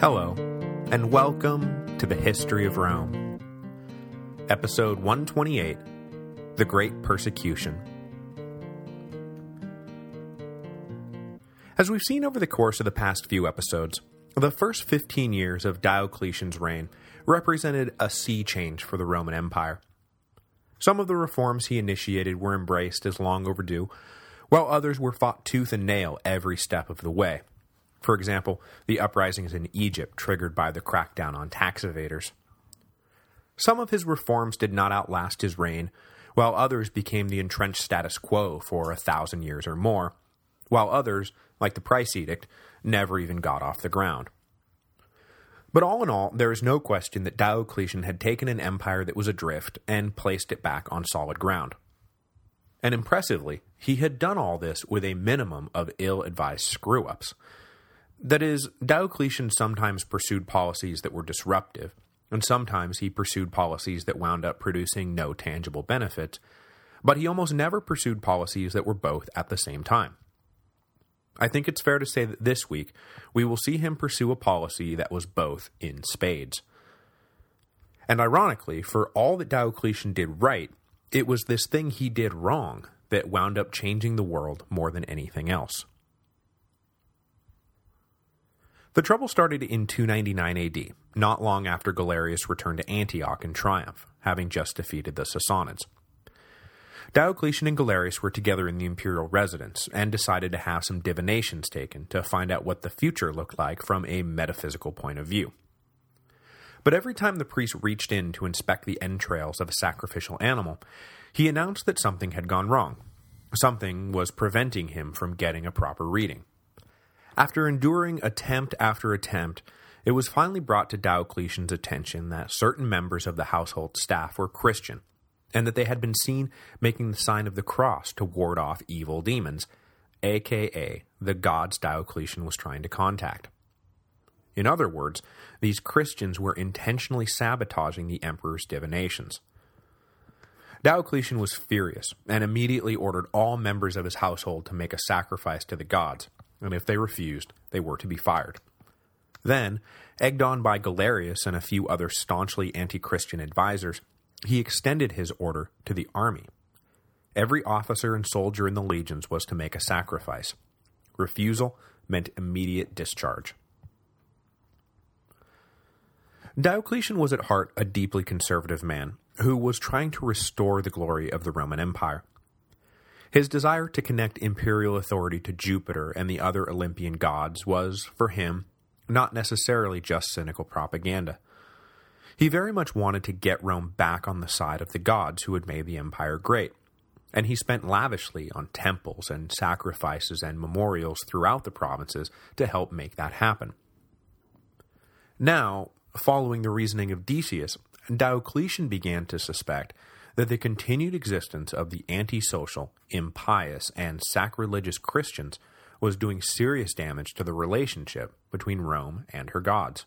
Hello, and welcome to the History of Rome. Episode 128, The Great Persecution. As we've seen over the course of the past few episodes, the first 15 years of Diocletian's reign represented a sea change for the Roman Empire. Some of the reforms he initiated were embraced as long overdue, while others were fought tooth and nail every step of the way. For example, the uprisings in Egypt triggered by the crackdown on tax evaders. Some of his reforms did not outlast his reign, while others became the entrenched status quo for a thousand years or more, while others, like the Price Edict, never even got off the ground. But all in all, there is no question that Diocletian had taken an empire that was adrift and placed it back on solid ground. And impressively, he had done all this with a minimum of ill-advised screw-ups. That is, Diocletian sometimes pursued policies that were disruptive, and sometimes he pursued policies that wound up producing no tangible benefits, but he almost never pursued policies that were both at the same time. I think it's fair to say that this week, we will see him pursue a policy that was both in spades. And ironically, for all that Diocletian did right, it was this thing he did wrong that wound up changing the world more than anything else. The trouble started in 299 AD, not long after Galerius returned to Antioch in triumph, having just defeated the Sassanids. Diocletian and Galerius were together in the imperial residence and decided to have some divinations taken to find out what the future looked like from a metaphysical point of view. But every time the priest reached in to inspect the entrails of a sacrificial animal, he announced that something had gone wrong. Something was preventing him from getting a proper reading. After enduring attempt after attempt, it was finally brought to Diocletian's attention that certain members of the household staff were Christian, and that they had been seen making the sign of the cross to ward off evil demons, aka the gods Diocletian was trying to contact. In other words, these Christians were intentionally sabotaging the emperor's divinations. Diocletian was furious, and immediately ordered all members of his household to make a sacrifice to the gods, and if they refused, they were to be fired. Then, egged on by Galerius and a few other staunchly anti-Christian advisors, he extended his order to the army. Every officer and soldier in the legions was to make a sacrifice. Refusal meant immediate discharge. Diocletian was at heart a deeply conservative man who was trying to restore the glory of the Roman Empire. His desire to connect imperial authority to Jupiter and the other Olympian gods was, for him, not necessarily just cynical propaganda. He very much wanted to get Rome back on the side of the gods who had made the empire great, and he spent lavishly on temples and sacrifices and memorials throughout the provinces to help make that happen. Now, following the reasoning of Decius, Diocletian began to suspect that the continued existence of the antisocial, impious, and sacrilegious Christians was doing serious damage to the relationship between Rome and her gods.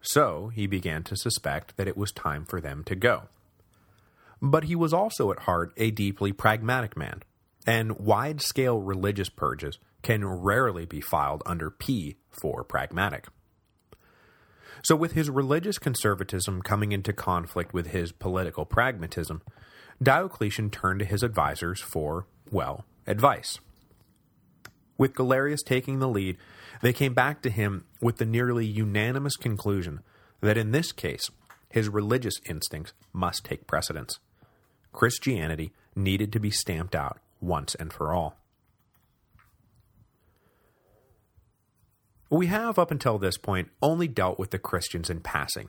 So he began to suspect that it was time for them to go. But he was also at heart a deeply pragmatic man, and wide-scale religious purges can rarely be filed under P for pragmatic. So with his religious conservatism coming into conflict with his political pragmatism, Diocletian turned to his advisors for, well, advice. With Galerius taking the lead, they came back to him with the nearly unanimous conclusion that in this case, his religious instincts must take precedence. Christianity needed to be stamped out once and for all. We have, up until this point, only dealt with the Christians in passing,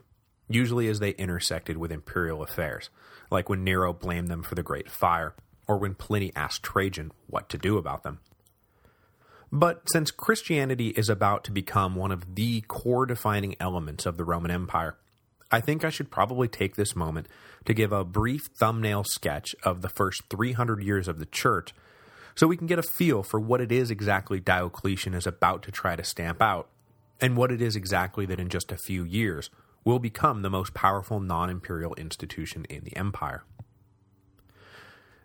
usually as they intersected with imperial affairs, like when Nero blamed them for the Great Fire, or when Pliny asked Trajan what to do about them. But since Christianity is about to become one of the core defining elements of the Roman Empire, I think I should probably take this moment to give a brief thumbnail sketch of the first 300 years of the Church so we can get a feel for what it is exactly Diocletian is about to try to stamp out, and what it is exactly that in just a few years will become the most powerful non-imperial institution in the empire.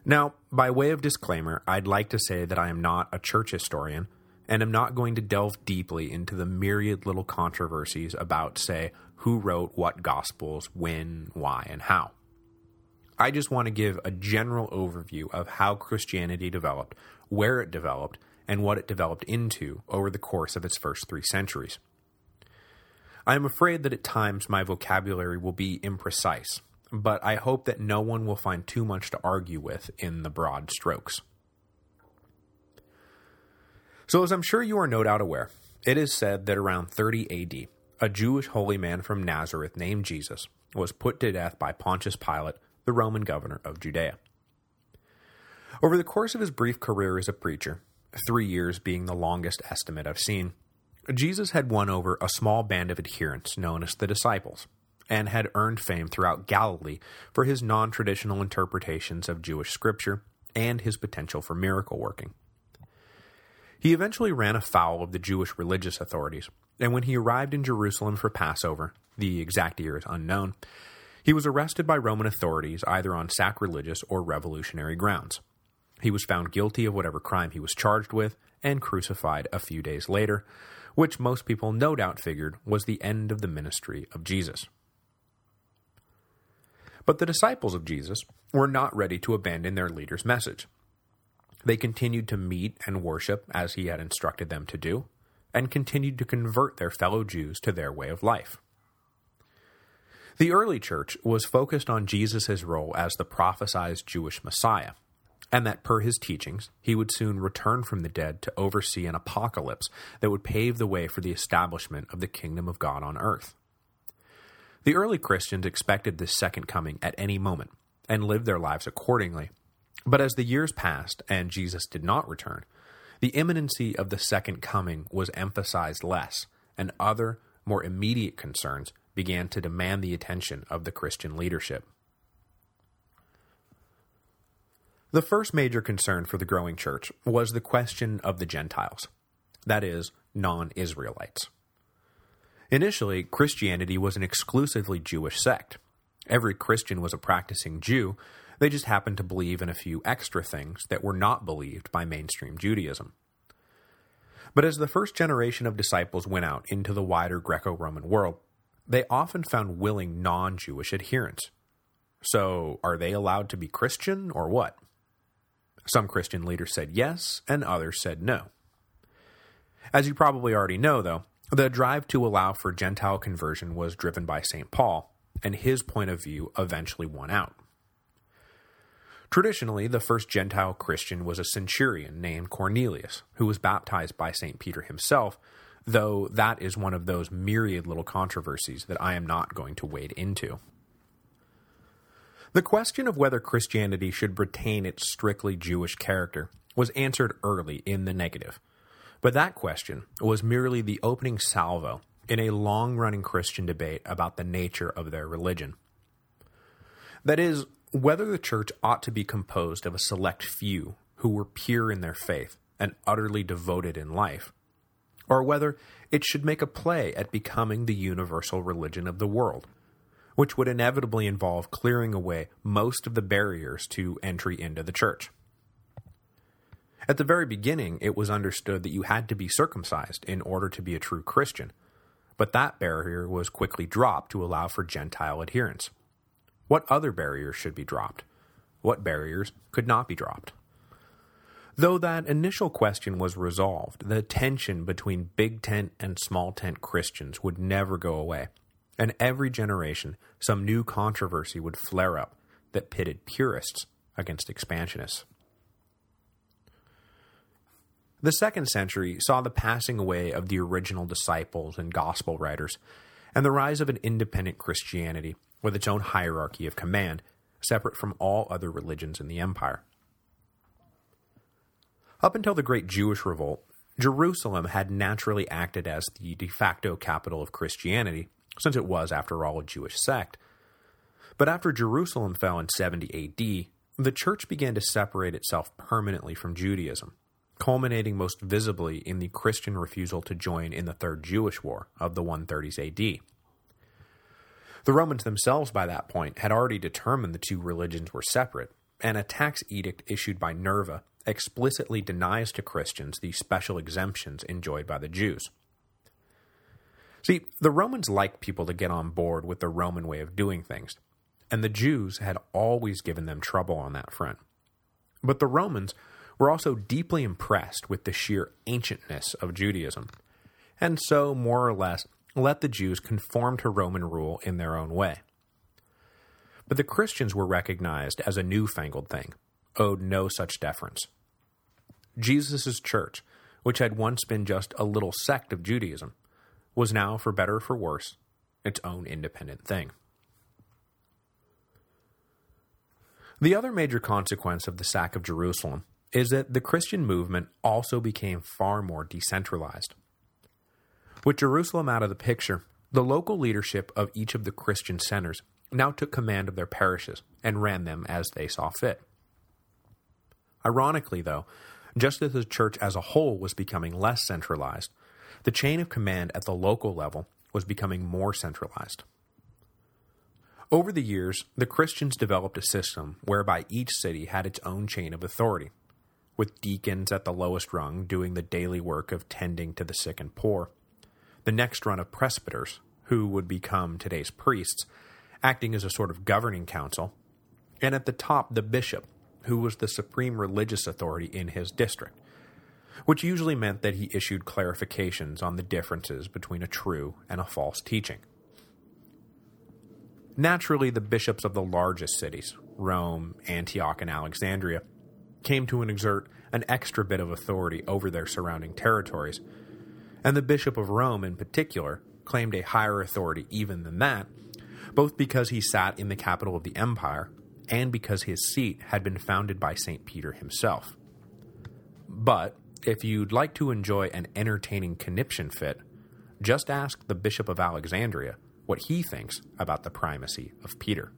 Now, by way of disclaimer, I'd like to say that I am not a church historian, and am not going to delve deeply into the myriad little controversies about, say, who wrote what Gospels, when, why, and how. I just want to give a general overview of how Christianity developed, where it developed, and what it developed into over the course of its first three centuries. I am afraid that at times my vocabulary will be imprecise, but I hope that no one will find too much to argue with in the broad strokes. So as I'm sure you are no doubt aware, it is said that around 30 AD, a Jewish holy man from Nazareth named Jesus was put to death by Pontius Pilate, the Roman governor of Judea. Over the course of his brief career as a preacher, three years being the longest estimate I've seen, Jesus had won over a small band of adherents known as the disciples, and had earned fame throughout Galilee for his non-traditional interpretations of Jewish scripture and his potential for miracle working. He eventually ran afoul of the Jewish religious authorities, and when he arrived in Jerusalem for Passover, the exact year is unknown, he was arrested by Roman authorities either on sacrilegious or revolutionary grounds. He was found guilty of whatever crime he was charged with and crucified a few days later, which most people no doubt figured was the end of the ministry of Jesus. But the disciples of Jesus were not ready to abandon their leader's message. They continued to meet and worship as he had instructed them to do, and continued to convert their fellow Jews to their way of life. The early church was focused on Jesus' role as the prophesied Jewish Messiah, and that per his teachings, he would soon return from the dead to oversee an apocalypse that would pave the way for the establishment of the kingdom of God on earth. The early Christians expected this second coming at any moment, and lived their lives accordingly. But as the years passed and Jesus did not return, the imminency of the second coming was emphasized less, and other, more immediate concerns began to demand the attention of the Christian leadership. The first major concern for the growing church was the question of the Gentiles, that is, non-Israelites. Initially, Christianity was an exclusively Jewish sect. Every Christian was a practicing Jew, they just happened to believe in a few extra things that were not believed by mainstream Judaism. But as the first generation of disciples went out into the wider Greco-Roman world, they often found willing non-Jewish adherents. So, are they allowed to be Christian, or what? Some Christian leaders said yes, and others said no. As you probably already know, though, the drive to allow for Gentile conversion was driven by St. Paul, and his point of view eventually won out. Traditionally, the first Gentile Christian was a centurion named Cornelius, who was baptized by St. Peter himself, though that is one of those myriad little controversies that I am not going to wade into. The question of whether Christianity should retain its strictly Jewish character was answered early in the negative, but that question was merely the opening salvo in a long-running Christian debate about the nature of their religion. That is, whether the church ought to be composed of a select few who were pure in their faith and utterly devoted in life, or whether it should make a play at becoming the universal religion of the world, which would inevitably involve clearing away most of the barriers to entry into the church. At the very beginning, it was understood that you had to be circumcised in order to be a true Christian, but that barrier was quickly dropped to allow for Gentile adherence. What other barriers should be dropped? What barriers could not be dropped? Though that initial question was resolved, the tension between big tent and small tent Christians would never go away, and every generation some new controversy would flare up that pitted purists against expansionists. The second century saw the passing away of the original disciples and gospel writers, and the rise of an independent Christianity with its own hierarchy of command, separate from all other religions in the empire. Up until the Great Jewish Revolt, Jerusalem had naturally acted as the de facto capital of Christianity, since it was, after all, a Jewish sect. But after Jerusalem fell in 70 AD, the church began to separate itself permanently from Judaism, culminating most visibly in the Christian refusal to join in the Third Jewish War of the 130s AD. The Romans themselves by that point had already determined the two religions were separate, and a tax edict issued by Nerva explicitly denies to Christians the special exemptions enjoyed by the Jews. See, the Romans liked people to get on board with the Roman way of doing things, and the Jews had always given them trouble on that front. But the Romans were also deeply impressed with the sheer ancientness of Judaism, and so, more or less, let the Jews conform to Roman rule in their own way. But the Christians were recognized as a newfangled thing, owed no such deference. Jesus' church, which had once been just a little sect of Judaism, was now, for better or for worse, its own independent thing. The other major consequence of the sack of Jerusalem is that the Christian movement also became far more decentralized. With Jerusalem out of the picture, the local leadership of each of the Christian centers now took command of their parishes and ran them as they saw fit. Ironically, though, just as the church as a whole was becoming less centralized, the chain of command at the local level was becoming more centralized. Over the years, the Christians developed a system whereby each city had its own chain of authority, with deacons at the lowest rung doing the daily work of tending to the sick and poor, the next run of presbyters, who would become today's priests, acting as a sort of governing council, and at the top the bishop, who was the supreme religious authority in his district, which usually meant that he issued clarifications on the differences between a true and a false teaching. Naturally, the bishops of the largest cities, Rome, Antioch, and Alexandria, came to exert an extra bit of authority over their surrounding territories, and the Bishop of Rome in particular claimed a higher authority even than that, both because he sat in the capital of the empire and because his seat had been founded by St. Peter himself. But, if you'd like to enjoy an entertaining conniption fit, just ask the Bishop of Alexandria what he thinks about the primacy of Peter.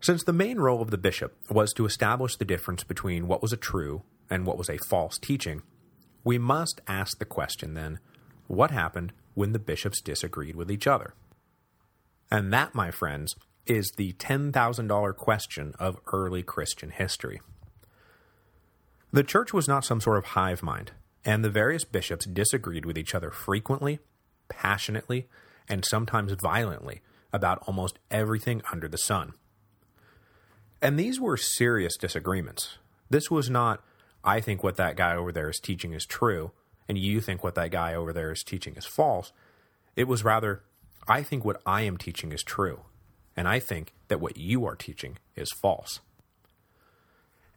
Since the main role of the bishop was to establish the difference between what was a true and what was a false teaching, we must ask the question then, what happened when the bishops disagreed with each other? And that, my friends, is the $10,000 question of early Christian history. The church was not some sort of hive mind, and the various bishops disagreed with each other frequently, passionately, and sometimes violently about almost everything under the sun. And these were serious disagreements. This was not, I think what that guy over there is teaching is true, and you think what that guy over there is teaching is false. It was rather, I think what I am teaching is true, and I think that what you are teaching is false.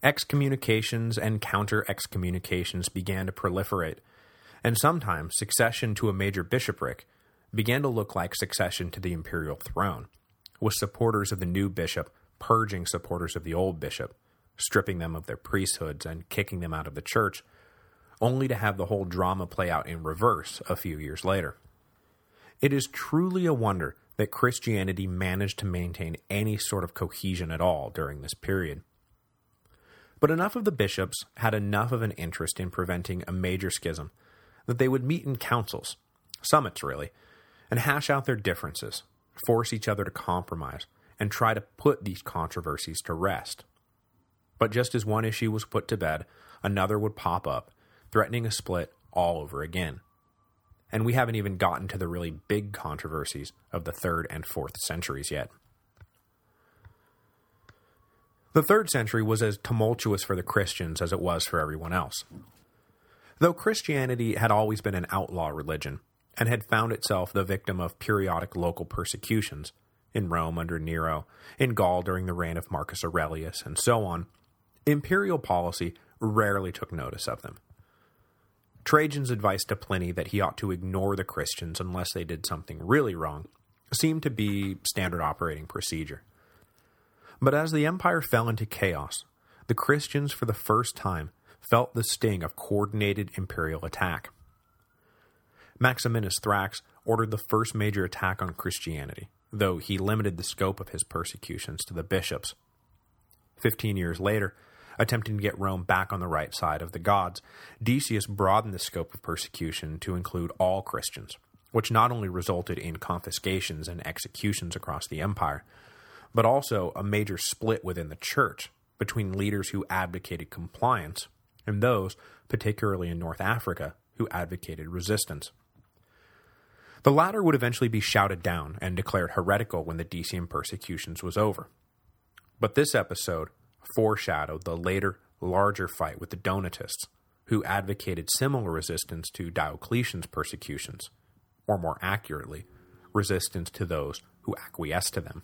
Excommunications and counter-excommunications began to proliferate, and sometimes succession to a major bishopric began to look like succession to the imperial throne, with supporters of the new bishop purging supporters of the old bishop, stripping them of their priesthoods and kicking them out of the church, only to have the whole drama play out in reverse a few years later. It is truly a wonder that Christianity managed to maintain any sort of cohesion at all during this period. But enough of the bishops had enough of an interest in preventing a major schism that they would meet in councils, summits really, and hash out their differences, force each other to compromise, and try to put these controversies to rest. But just as one issue was put to bed, another would pop up, threatening a split all over again and we haven't even gotten to the really big controversies of the 3rd and 4th centuries yet. The 3rd century was as tumultuous for the Christians as it was for everyone else. Though Christianity had always been an outlaw religion, and had found itself the victim of periodic local persecutions, in Rome under Nero, in Gaul during the reign of Marcus Aurelius, and so on, imperial policy rarely took notice of them. Trajan's advice to Pliny that he ought to ignore the Christians unless they did something really wrong seemed to be standard operating procedure. But as the empire fell into chaos, the Christians for the first time felt the sting of coordinated imperial attack. Maximinus Thrax ordered the first major attack on Christianity, though he limited the scope of his persecutions to the bishops. Fifteen years later, attempting to get Rome back on the right side of the gods, Decius broadened the scope of persecution to include all Christians, which not only resulted in confiscations and executions across the empire, but also a major split within the church between leaders who advocated compliance and those, particularly in North Africa, who advocated resistance. The latter would eventually be shouted down and declared heretical when the Decian persecutions was over. But this episode foreshadowed the later, larger fight with the Donatists, who advocated similar resistance to Diocletian's persecutions, or more accurately, resistance to those who acquiesced to them.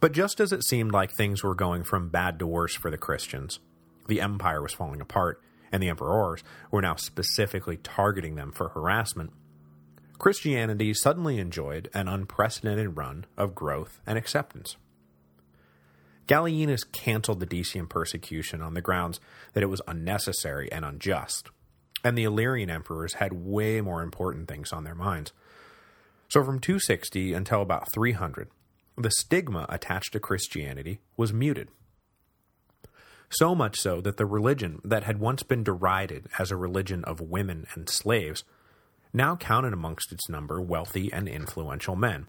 But just as it seemed like things were going from bad to worse for the Christians, the empire was falling apart, and the emperors were now specifically targeting them for harassment, Christianity suddenly enjoyed an unprecedented run of growth and acceptance. Gallienus canceled the Decian persecution on the grounds that it was unnecessary and unjust, and the Illyrian emperors had way more important things on their minds. So from 260 until about 300, the stigma attached to Christianity was muted. So much so that the religion that had once been derided as a religion of women and slaves now counted amongst its number wealthy and influential men.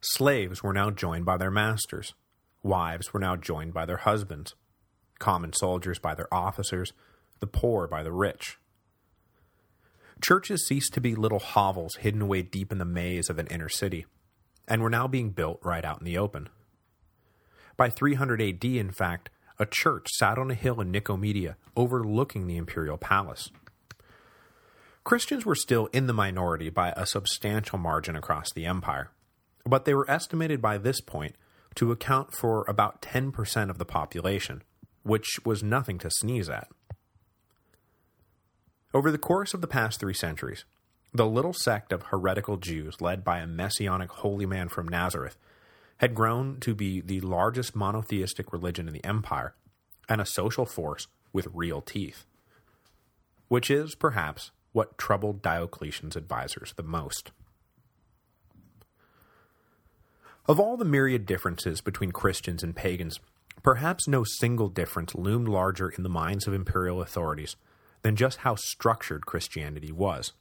Slaves were now joined by their masters. Wives were now joined by their husbands. Common soldiers by their officers. The poor by the rich. Churches ceased to be little hovels hidden away deep in the maze of an inner city, and were now being built right out in the open. By 300 AD, in fact, a church sat on a hill in Nicomedia overlooking the imperial palace. Christians were still in the minority by a substantial margin across the empire, but they were estimated by this point to account for about 10% of the population, which was nothing to sneeze at. Over the course of the past three centuries, the little sect of heretical Jews led by a messianic holy man from Nazareth had grown to be the largest monotheistic religion in the empire and a social force with real teeth, which is, perhaps, what troubled Diocletian's advisors the most. Of all the myriad differences between Christians and pagans, perhaps no single difference loomed larger in the minds of imperial authorities than just how structured Christianity was.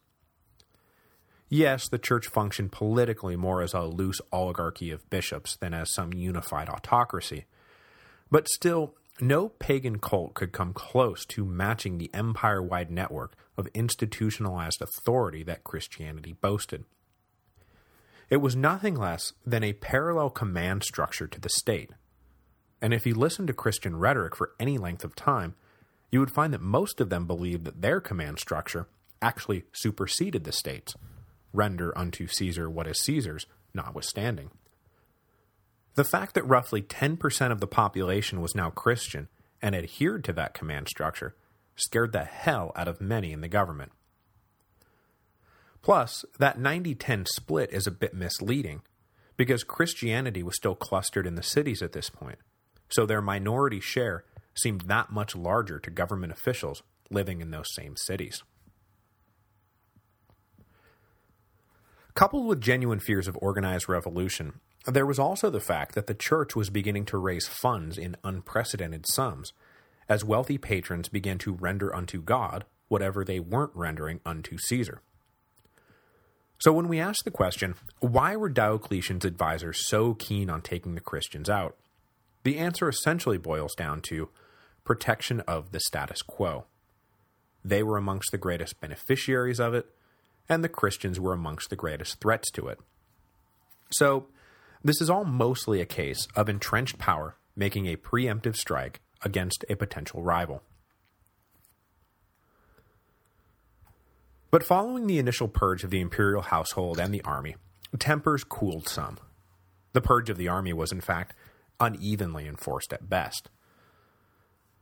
Yes, the church functioned politically more as a loose oligarchy of bishops than as some unified autocracy, but still, no pagan cult could come close to matching the empire-wide network of institutionalized authority that Christianity boasted. It was nothing less than a parallel command structure to the state. And if you listen to Christian rhetoric for any length of time, you would find that most of them believed that their command structure actually superseded the state's, render unto Caesar what is Caesar's, notwithstanding. The fact that roughly 10% of the population was now Christian and adhered to that command structure scared the hell out of many in the government. Plus, that 90-10 split is a bit misleading, because Christianity was still clustered in the cities at this point, so their minority share seemed that much larger to government officials living in those same cities. Coupled with genuine fears of organized revolution, there was also the fact that the church was beginning to raise funds in unprecedented sums, as wealthy patrons began to render unto God whatever they weren't rendering unto Caesar. So when we ask the question, why were Diocletian's advisors so keen on taking the Christians out, the answer essentially boils down to protection of the status quo. They were amongst the greatest beneficiaries of it, and the Christians were amongst the greatest threats to it. So, this is all mostly a case of entrenched power making a preemptive strike against a potential rival. But following the initial purge of the imperial household and the army, tempers cooled some. The purge of the army was, in fact, unevenly enforced at best.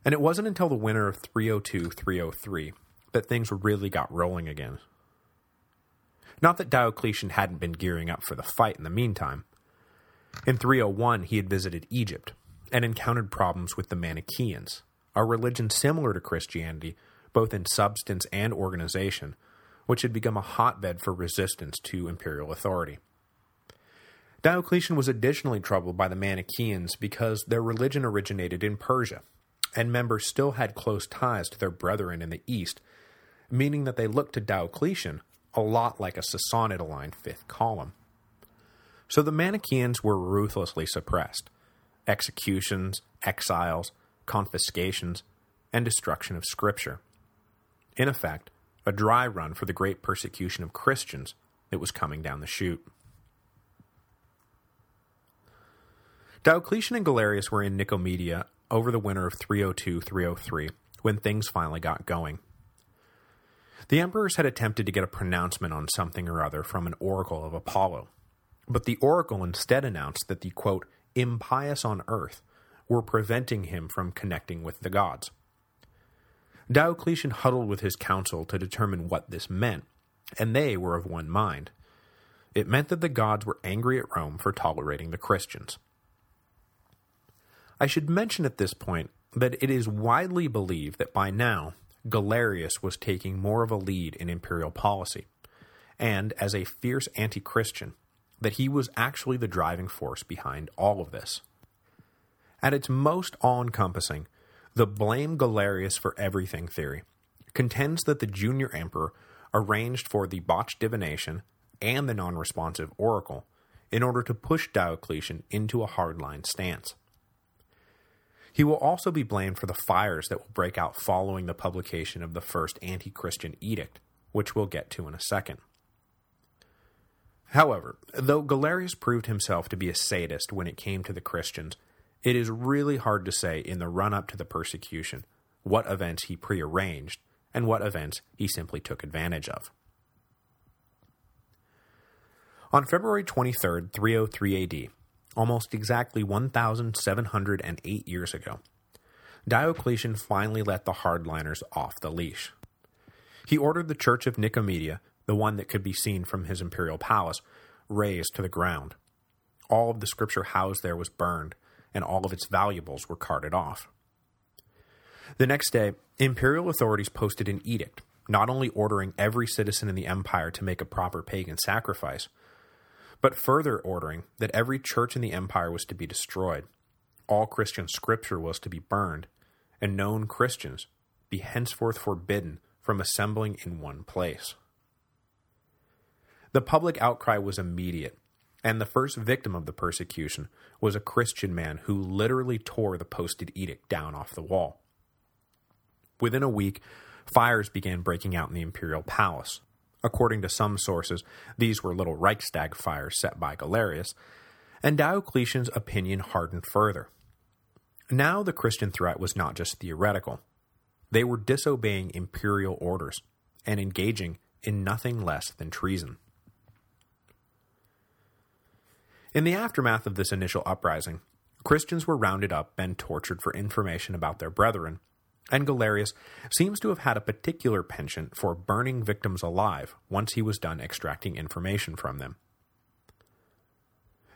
And it wasn't until the winter of 302-303 that things really got rolling again. Not that Diocletian hadn't been gearing up for the fight in the meantime, in 301, he had visited Egypt and encountered problems with the Manichaeans, a religion similar to Christianity, both in substance and organization, which had become a hotbed for resistance to imperial authority. Diocletian was additionally troubled by the Manichaeans because their religion originated in Persia, and members still had close ties to their brethren in the East, meaning that they looked to Diocletian a lot like a Sassanid-aligned fifth column. So the Manichaeans were ruthlessly suppressed. Executions, exiles, confiscations, and destruction of Scripture. In effect, a dry run for the great persecution of Christians that was coming down the chute. Diocletian and Galerius were in Nicomedia over the winter of 302-303, when things finally got going. The emperors had attempted to get a pronouncement on something or other from an oracle of Apollo, but the oracle instead announced that the, quote, impious on earth were preventing him from connecting with the gods. Diocletian huddled with his council to determine what this meant, and they were of one mind. It meant that the gods were angry at Rome for tolerating the Christians. I should mention at this point that it is widely believed that by now, Galerius was taking more of a lead in imperial policy, and as a fierce anti-Christian, that he was actually the driving force behind all of this. At its most all-encompassing, the blame Galerius for everything theory contends that the junior emperor arranged for the botched divination and the non-responsive oracle in order to push Diocletian into a hardline stance. He will also be blamed for the fires that will break out following the publication of the first anti-Christian edict, which we'll get to in a second. However, though Galerius proved himself to be a sadist when it came to the Christians, it is really hard to say in the run-up to the persecution what events he prearranged and what events he simply took advantage of. On February 23, 303 AD, almost exactly 1,708 years ago, Diocletian finally let the hardliners off the leash. He ordered the Church of Nicomedia, the one that could be seen from his imperial palace, razed to the ground. All of the scripture housed there was burned, and all of its valuables were carted off. The next day, imperial authorities posted an edict, not only ordering every citizen in the empire to make a proper pagan sacrifice, but further ordering that every church in the empire was to be destroyed, all Christian scripture was to be burned, and known Christians be henceforth forbidden from assembling in one place. The public outcry was immediate, and the first victim of the persecution was a Christian man who literally tore the posted edict down off the wall. Within a week, fires began breaking out in the imperial palace. According to some sources, these were little Reichstag fires set by Galerius, and Diocletian's opinion hardened further. Now the Christian threat was not just theoretical. They were disobeying imperial orders and engaging in nothing less than treason. In the aftermath of this initial uprising, Christians were rounded up and tortured for information about their brethren, and Galerius seems to have had a particular penchant for burning victims alive once he was done extracting information from them.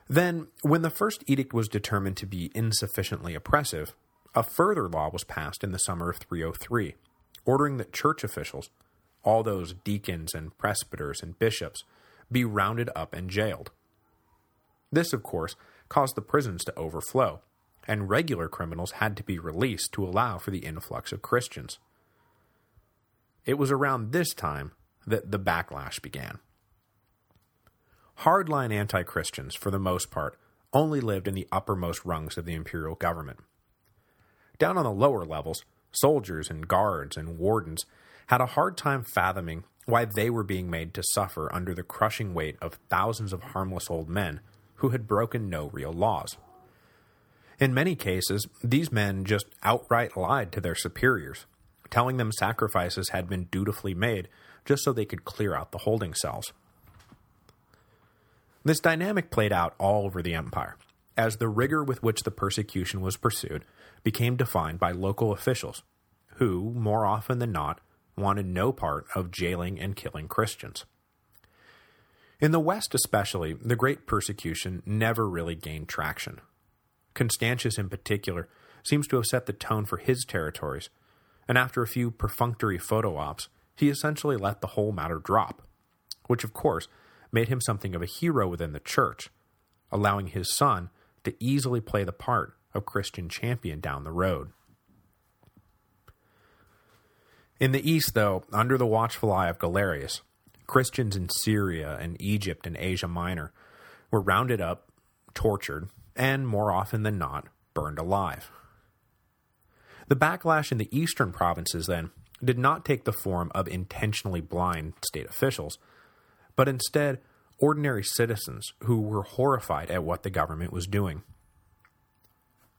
Then, when the first edict was determined to be insufficiently oppressive, a further law was passed in the summer of 303, ordering that church officials, all those deacons and presbyters and bishops, be rounded up and jailed. This, of course, caused the prisons to overflow, and regular criminals had to be released to allow for the influx of Christians. It was around this time that the backlash began. Hardline anti-Christians, for the most part, only lived in the uppermost rungs of the imperial government. Down on the lower levels, soldiers and guards and wardens had a hard time fathoming why they were being made to suffer under the crushing weight of thousands of harmless old men who had broken no real laws. In many cases, these men just outright lied to their superiors, telling them sacrifices had been dutifully made just so they could clear out the holding cells. This dynamic played out all over the empire, as the rigor with which the persecution was pursued became defined by local officials, who, more often than not, wanted no part of jailing and killing Christians. In the West especially, the Great Persecution never really gained traction. Constantius in particular seems to have set the tone for his territories, and after a few perfunctory photo ops, he essentially let the whole matter drop, which of course made him something of a hero within the church, allowing his son to easily play the part of Christian champion down the road. In the east, though, under the watchful eye of Galerius, Christians in Syria and Egypt and Asia Minor were rounded up, tortured, and more often than not, burned alive. The backlash in the eastern provinces, then, did not take the form of intentionally blind state officials, but instead ordinary citizens who were horrified at what the government was doing.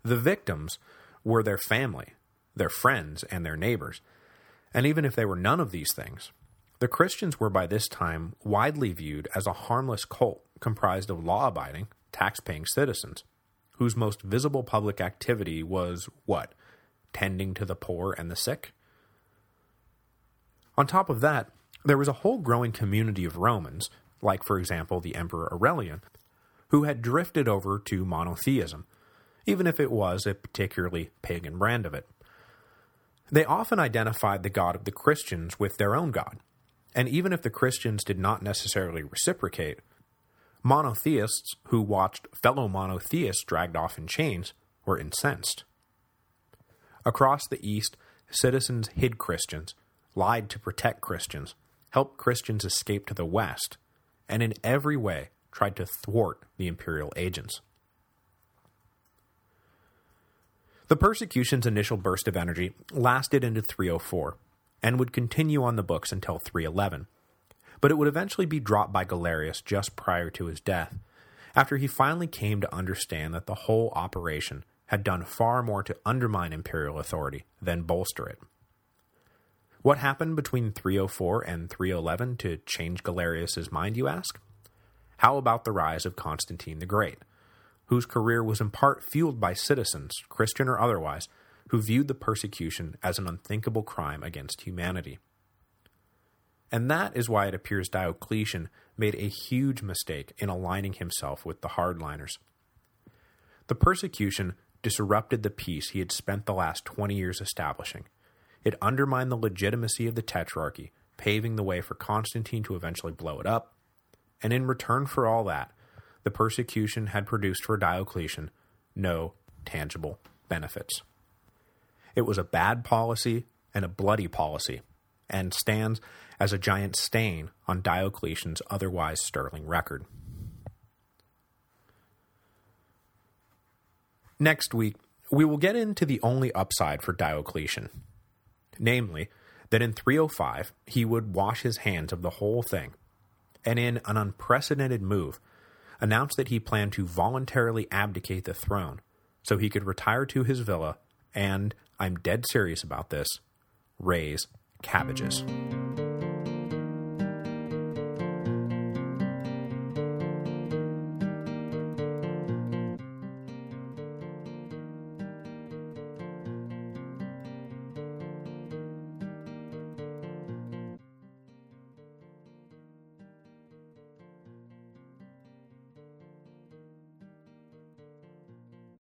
The victims were their family, their friends, and their neighbors, and even if they were none of these things, the Christians were by this time widely viewed as a harmless cult comprised of law-abiding, tax-paying citizens, whose most visible public activity was, what, tending to the poor and the sick? On top of that, there was a whole growing community of Romans, like for example the Emperor Aurelian, who had drifted over to monotheism, even if it was a particularly pagan brand of it. They often identified the God of the Christians with their own God, and even if the Christians did not necessarily reciprocate, monotheists who watched fellow monotheists dragged off in chains were incensed. Across the East, citizens hid Christians, lied to protect Christians, helped Christians escape to the West, and in every way tried to thwart the imperial agents. The persecution's initial burst of energy lasted into 304, and would continue on the books until 311, but it would eventually be dropped by Galerius just prior to his death, after he finally came to understand that the whole operation had done far more to undermine imperial authority than bolster it. What happened between 304 and 311 to change Galerius's mind, you ask? How about the rise of Constantine the Great, whose career was in part fueled by citizens, Christian or otherwise, who viewed the persecution as an unthinkable crime against humanity. And that is why it appears Diocletian made a huge mistake in aligning himself with the hardliners. The persecution disrupted the peace he had spent the last 20 years establishing. It undermined the legitimacy of the Tetrarchy, paving the way for Constantine to eventually blow it up, and in return for all that, the persecution had produced for Diocletian no tangible benefits. It was a bad policy and a bloody policy, and stands as a giant stain on Diocletian's otherwise sterling record. Next week, we will get into the only upside for Diocletian, namely, that in 305 he would wash his hands of the whole thing, and in an unprecedented move, announce that he planned to voluntarily abdicate the throne so he could retire to his villa and, I'm dead serious about this, raise cabbages.